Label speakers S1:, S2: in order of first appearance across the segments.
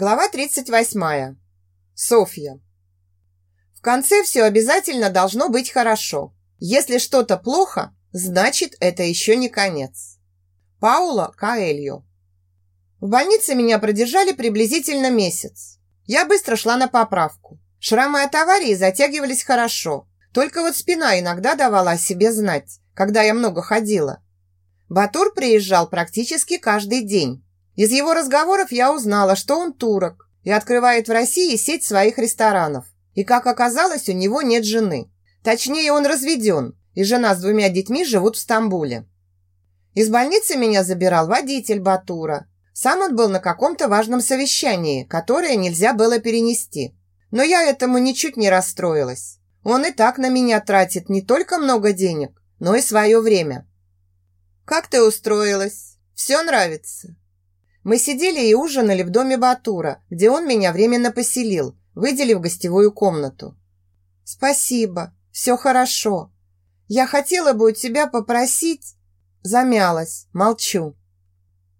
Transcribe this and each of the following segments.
S1: Глава 38. Софья. В конце все обязательно должно быть хорошо. Если что-то плохо, значит, это еще не конец. Паула Каэльо. В больнице меня продержали приблизительно месяц. Я быстро шла на поправку. Шрамы от аварии затягивались хорошо. Только вот спина иногда давала о себе знать, когда я много ходила. Батур приезжал практически каждый день. Из его разговоров я узнала, что он турок и открывает в России сеть своих ресторанов. И, как оказалось, у него нет жены. Точнее, он разведен, и жена с двумя детьми живут в Стамбуле. Из больницы меня забирал водитель Батура. Сам он был на каком-то важном совещании, которое нельзя было перенести. Но я этому ничуть не расстроилась. Он и так на меня тратит не только много денег, но и свое время. «Как ты устроилась? Все нравится?» Мы сидели и ужинали в доме Батура, где он меня временно поселил, выделив гостевую комнату. «Спасибо, все хорошо. Я хотела бы у тебя попросить...» Замялась, молчу.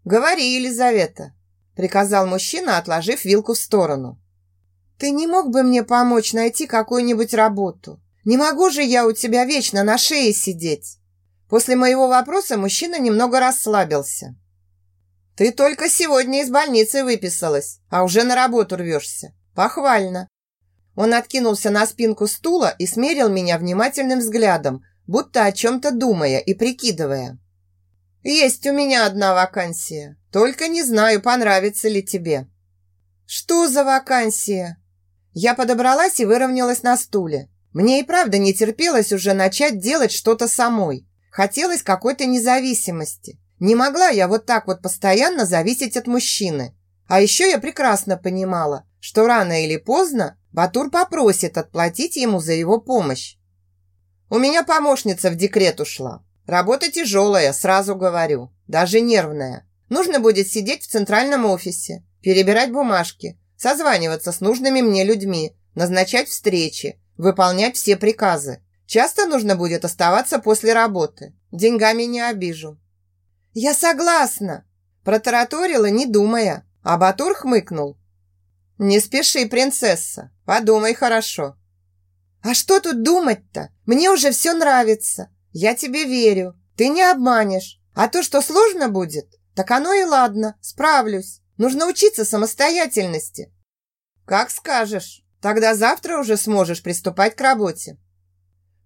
S1: «Говори, Елизавета», – приказал мужчина, отложив вилку в сторону. «Ты не мог бы мне помочь найти какую-нибудь работу? Не могу же я у тебя вечно на шее сидеть?» После моего вопроса мужчина немного расслабился. Ты только сегодня из больницы выписалась, а уже на работу рвешься. Похвально. Он откинулся на спинку стула и смерил меня внимательным взглядом, будто о чем-то думая и прикидывая. «Есть у меня одна вакансия, только не знаю, понравится ли тебе». «Что за вакансия?» Я подобралась и выровнялась на стуле. Мне и правда не терпелось уже начать делать что-то самой. Хотелось какой-то независимости. Не могла я вот так вот постоянно зависеть от мужчины. А еще я прекрасно понимала, что рано или поздно Батур попросит отплатить ему за его помощь. У меня помощница в декрет ушла. Работа тяжелая, сразу говорю, даже нервная. Нужно будет сидеть в центральном офисе, перебирать бумажки, созваниваться с нужными мне людьми, назначать встречи, выполнять все приказы. Часто нужно будет оставаться после работы. Деньгами не обижу. «Я согласна!» Протараторила, не думая, а Батур хмыкнул. «Не спеши, принцесса, подумай хорошо». «А что тут думать-то? Мне уже все нравится. Я тебе верю, ты не обманешь. А то, что сложно будет, так оно и ладно, справлюсь. Нужно учиться самостоятельности». «Как скажешь. Тогда завтра уже сможешь приступать к работе».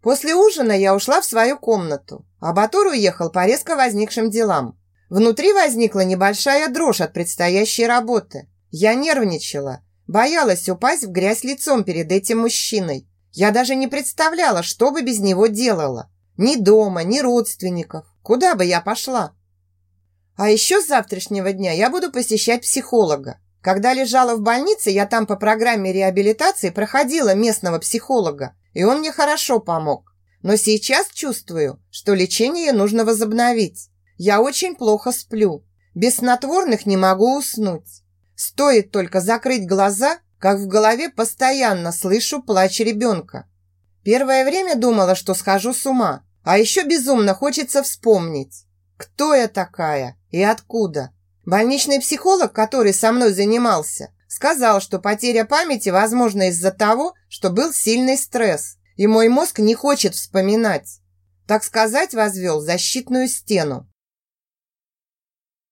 S1: После ужина я ушла в свою комнату, а Батур уехал по резко возникшим делам. Внутри возникла небольшая дрожь от предстоящей работы. Я нервничала, боялась упасть в грязь лицом перед этим мужчиной. Я даже не представляла, что бы без него делала. Ни дома, ни родственников. Куда бы я пошла? А еще с завтрашнего дня я буду посещать психолога. Когда лежала в больнице, я там по программе реабилитации проходила местного психолога и он мне хорошо помог. Но сейчас чувствую, что лечение нужно возобновить. Я очень плохо сплю. Без снотворных не могу уснуть. Стоит только закрыть глаза, как в голове постоянно слышу плач ребенка. Первое время думала, что схожу с ума, а еще безумно хочется вспомнить, кто я такая и откуда. Больничный психолог, который со мной занимался, Сказал, что потеря памяти возможна из-за того, что был сильный стресс, и мой мозг не хочет вспоминать. Так сказать, возвел защитную стену.